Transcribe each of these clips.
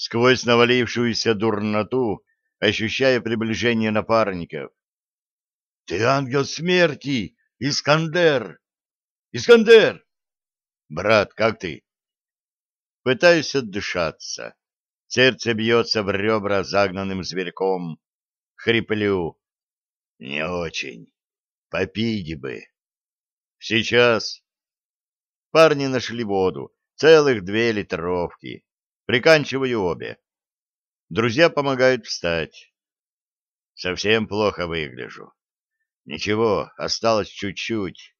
сквозь навалившуюся дурноту, ощущая приближение напарников. — Ты ангел смерти, Искандер! Искандер! — Брат, как ты? Пытаюсь отдышаться. Сердце бьется в ребра загнанным зверьком. Хриплю. Не очень. Попить бы. Сейчас. Парни нашли воду. Целых две литровки. Приканчиваю обе. Друзья помогают встать. Совсем плохо выгляжу. Ничего, осталось чуть-чуть.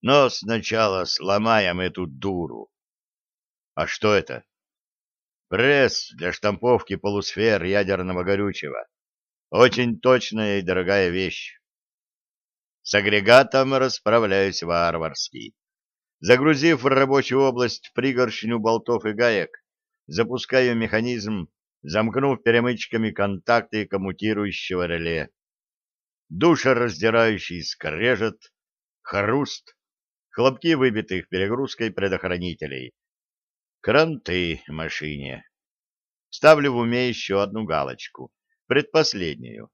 Но сначала сломаем эту дуру. А что это? Пресс для штамповки полусфер ядерного горючего. Очень точная и дорогая вещь. С агрегатом расправляюсь варварски. Загрузив в рабочую область пригоршню болтов и гаек, запускаю механизм, замкнув перемычками контакты коммутирующего реле. Душераздирающий скрежет, хруст, хлопки выбитых перегрузкой предохранителей. Кранты машине. Ставлю в уме еще одну галочку, предпоследнюю.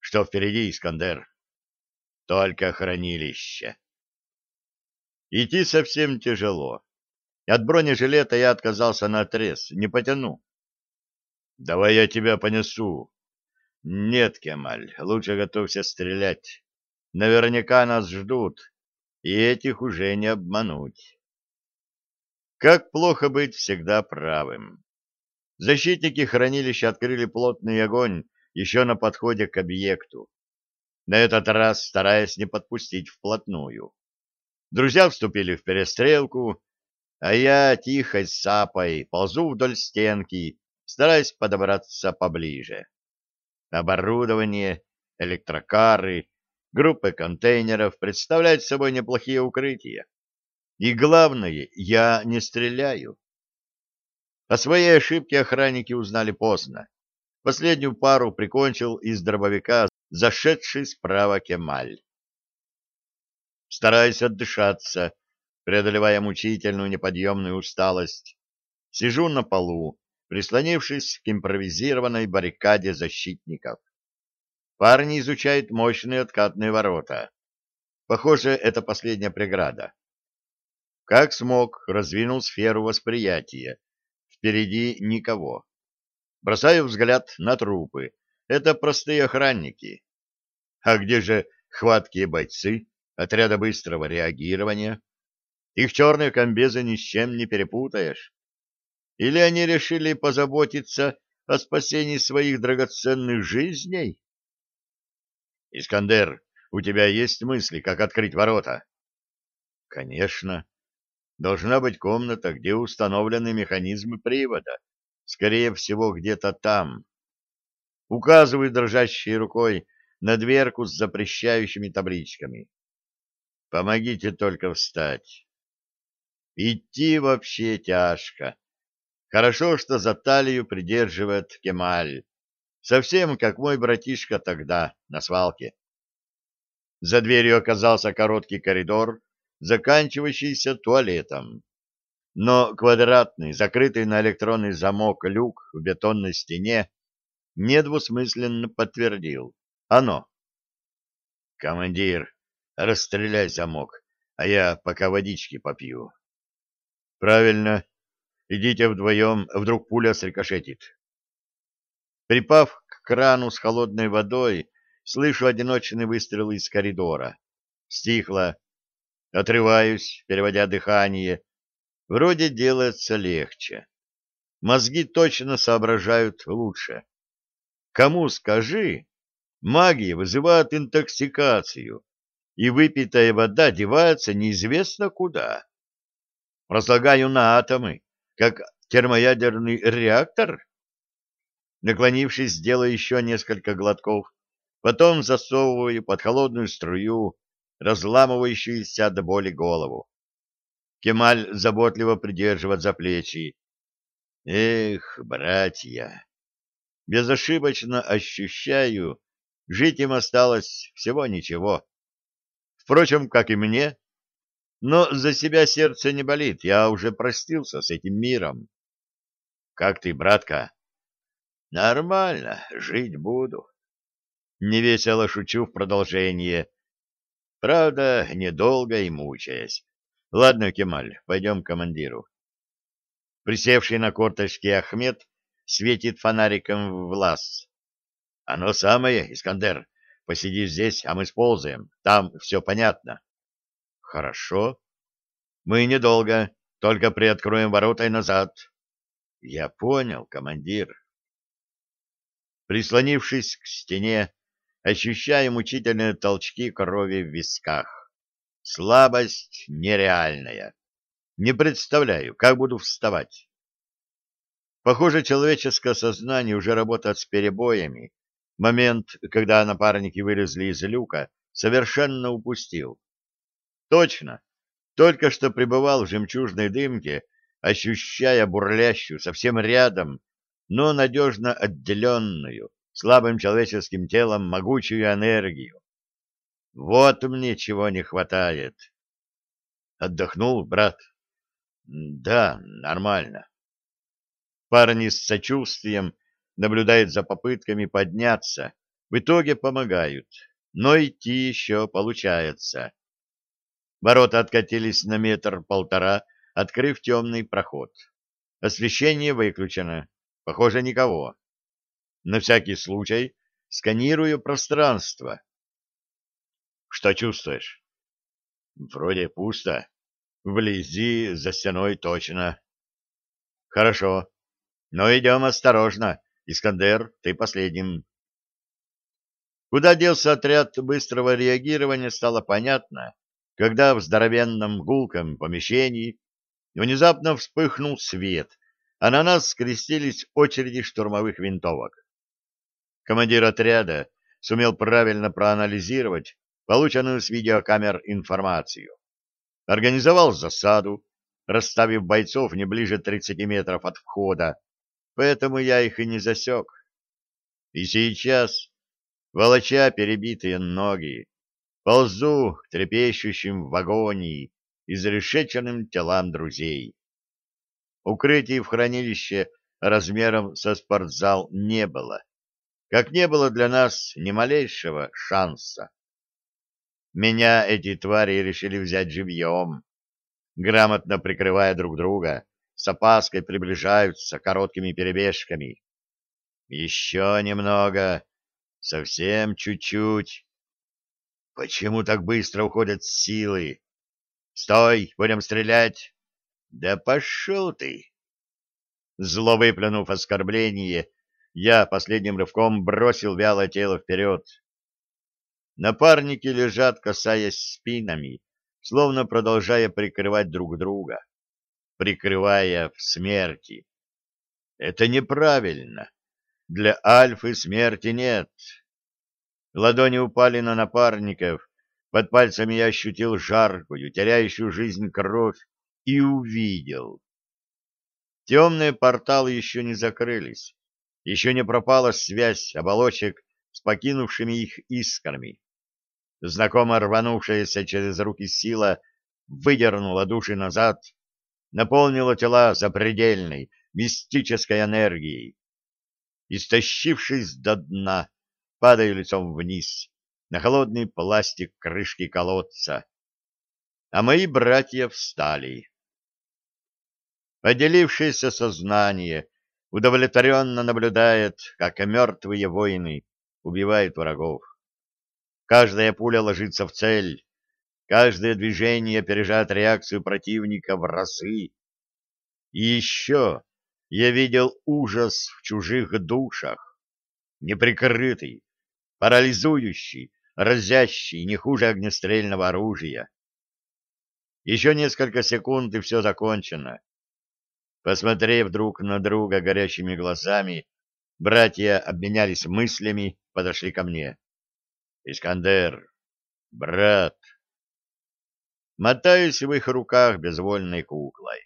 Что впереди, Искандер? Только хранилище. Идти совсем тяжело. От бронежилета я отказался на отрез, не потяну. Давай я тебя понесу. Нет, Кемаль, лучше готовься стрелять. Наверняка нас ждут, и этих уже не обмануть. Как плохо быть всегда правым. Защитники хранилища открыли плотный огонь еще на подходе к объекту, на этот раз стараясь не подпустить вплотную. Друзья вступили в перестрелку, а я тихой сапой ползу вдоль стенки, стараясь подобраться поближе. Оборудование, электрокары, группы контейнеров представляют собой неплохие укрытия. И главное, я не стреляю. О своей ошибке охранники узнали поздно. Последнюю пару прикончил из дробовика зашедший справа Кемаль. Стараясь отдышаться, преодолевая мучительную неподъемную усталость, сижу на полу, прислонившись к импровизированной баррикаде защитников. Парни изучают мощные откатные ворота. Похоже, это последняя преграда. Как смог, раздвинул сферу восприятия. Впереди никого. Бросаю взгляд на трупы. Это простые охранники. А где же хваткие бойцы отряда быстрого реагирования? Их черные комбезы ни с чем не перепутаешь. Или они решили позаботиться о спасении своих драгоценных жизней? Искандер, у тебя есть мысли, как открыть ворота? Конечно. Должна быть комната, где установлены механизмы привода. Скорее всего, где-то там. Указываю дрожащей рукой на дверку с запрещающими табличками. Помогите только встать. Идти вообще тяжко. Хорошо, что за талию придерживает Кемаль. Совсем как мой братишка тогда, на свалке. За дверью оказался короткий коридор, заканчивающийся туалетом. Но квадратный, закрытый на электронный замок люк в бетонной стене недвусмысленно подтвердил. Оно. Командир, расстреляй замок, а я пока водички попью. Правильно. Идите вдвоем, вдруг пуля срикошетит. Припав к крану с холодной водой, слышу одиночный выстрел из коридора. Стихло. Отрываюсь, переводя дыхание. Вроде делается легче. Мозги точно соображают лучше. Кому скажи, магия вызывает интоксикацию, и выпитая вода девается неизвестно куда. Разлагаю на атомы, как термоядерный реактор. Наклонившись, делаю еще несколько глотков, потом засовываю под холодную струю разламывающуюся до боли голову. Кемаль заботливо придерживает за плечи. Эх, братья! Безошибочно ощущаю, жить им осталось всего ничего. Впрочем, как и мне, но за себя сердце не болит, я уже простился с этим миром. как ты, братка? Нормально, жить буду. Невесело шучу в продолжение. Правда, недолго и мучаясь. Ладно, Кемаль, пойдем к командиру. Присевший на корточке Ахмед светит фонариком в лаз. Оно самое, Искандер. Посиди здесь, а мы сползаем. Там все понятно. Хорошо. Мы недолго, только приоткроем ворота и назад. Я понял, командир. Прислонившись к стене, ощущаю мучительные толчки крови в висках. Слабость нереальная. Не представляю, как буду вставать. Похоже, человеческое сознание уже работает с перебоями. Момент, когда напарники вылезли из люка, совершенно упустил. Точно. Только что пребывал в жемчужной дымке, ощущая бурлящую совсем рядом, но надежно отделенную слабым человеческим телом могучую энергию. Вот мне чего не хватает. Отдохнул, брат? Да, нормально. Парни с сочувствием наблюдают за попытками подняться, в итоге помогают, но идти еще получается. Ворота откатились на метр-полтора, открыв темный проход. Освещение выключено. Похоже, никого. На всякий случай сканирую пространство. Что чувствуешь? Вроде пусто. Вблизи, за стеной точно. Хорошо. Но идем осторожно. Искандер, ты последним. Куда делся отряд быстрого реагирования, стало понятно, когда в здоровенном гулком помещении внезапно вспыхнул свет, а на нас скрестились очереди штурмовых винтовок. Командир отряда сумел правильно проанализировать полученную с видеокамер информацию. Организовал засаду, расставив бойцов не ближе 30 метров от входа, поэтому я их и не засек. И сейчас, волоча перебитые ноги, ползу к трепещущим в агонии, изрешеченным телам друзей. Укрытий в хранилище размером со спортзал не было, как не было для нас ни малейшего шанса. Меня эти твари решили взять живьем, грамотно прикрывая друг друга, с опаской приближаются короткими перебежками. Еще немного, совсем чуть-чуть. Почему так быстро уходят силы? Стой, будем стрелять. Да пошел ты! Зло выплюнув оскорбление, я последним рывком бросил вялое тело вперед. Напарники лежат, касаясь спинами, словно продолжая прикрывать друг друга, прикрывая в смерти. Это неправильно. Для Альфы смерти нет. Ладони упали на напарников, под пальцами я ощутил жаркую, теряющую жизнь кровь, и увидел. Темные порталы еще не закрылись, еще не пропала связь оболочек с покинувшими их искрами. Знакомо рванувшаяся через руки сила выдернула души назад, наполнила тела запредельной, мистической энергией. Истощившись до дна, падаю лицом вниз, на холодный пластик крышки колодца. А мои братья встали. Поделившееся сознание удовлетворенно наблюдает, как мертвые воины убивают врагов. Каждая пуля ложится в цель, каждое движение опережает реакцию противника в разы. И еще я видел ужас в чужих душах, неприкрытый, парализующий, разящий, не хуже огнестрельного оружия. Еще несколько секунд, и все закончено. Посмотрев друг на друга горящими глазами, братья обменялись мыслями, подошли ко мне. «Искандер, брат!» Мотаюсь в их руках безвольной куклой.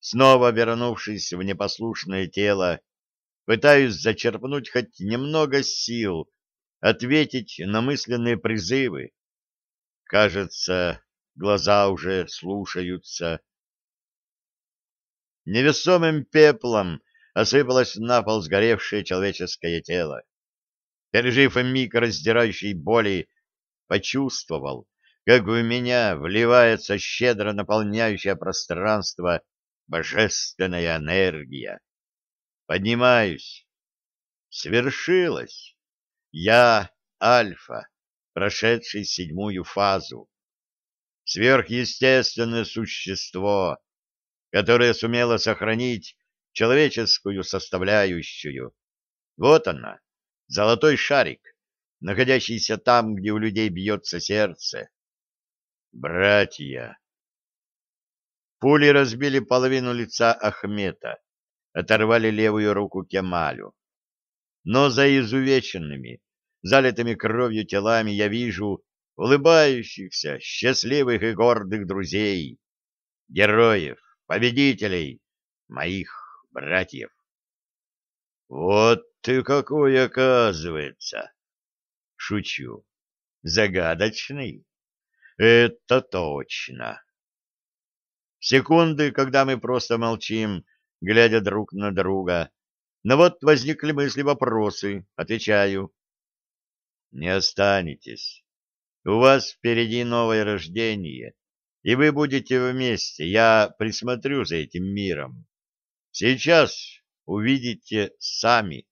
Снова вернувшись в непослушное тело, пытаюсь зачерпнуть хоть немного сил, ответить на мысленные призывы. Кажется, глаза уже слушаются, Невесомым пеплом осыпалось на пол сгоревшее человеческое тело. Пережив миг раздирающей боли, почувствовал, как в меня вливается щедро наполняющее пространство божественная энергия. Поднимаюсь. Свершилось. Я Альфа, прошедший седьмую фазу. Сверхъестественное существо, которое сумело сохранить человеческую составляющую. Вот она, золотой шарик, находящийся там, где у людей бьется сердце. Братья! Пули разбили половину лица Ахмета, оторвали левую руку Кемалю. Но за изувеченными, залитыми кровью телами я вижу улыбающихся, счастливых и гордых друзей, героев, победителей, моих братьев. Вот ты какой, оказывается! Шучу. Загадочный. Это точно. Секунды, когда мы просто молчим, глядя друг на друга. Но вот возникли мысли, вопросы. Отвечаю. Не останетесь. У вас впереди новое рождение, и вы будете вместе. Я присмотрю за этим миром. Сейчас увидите сами.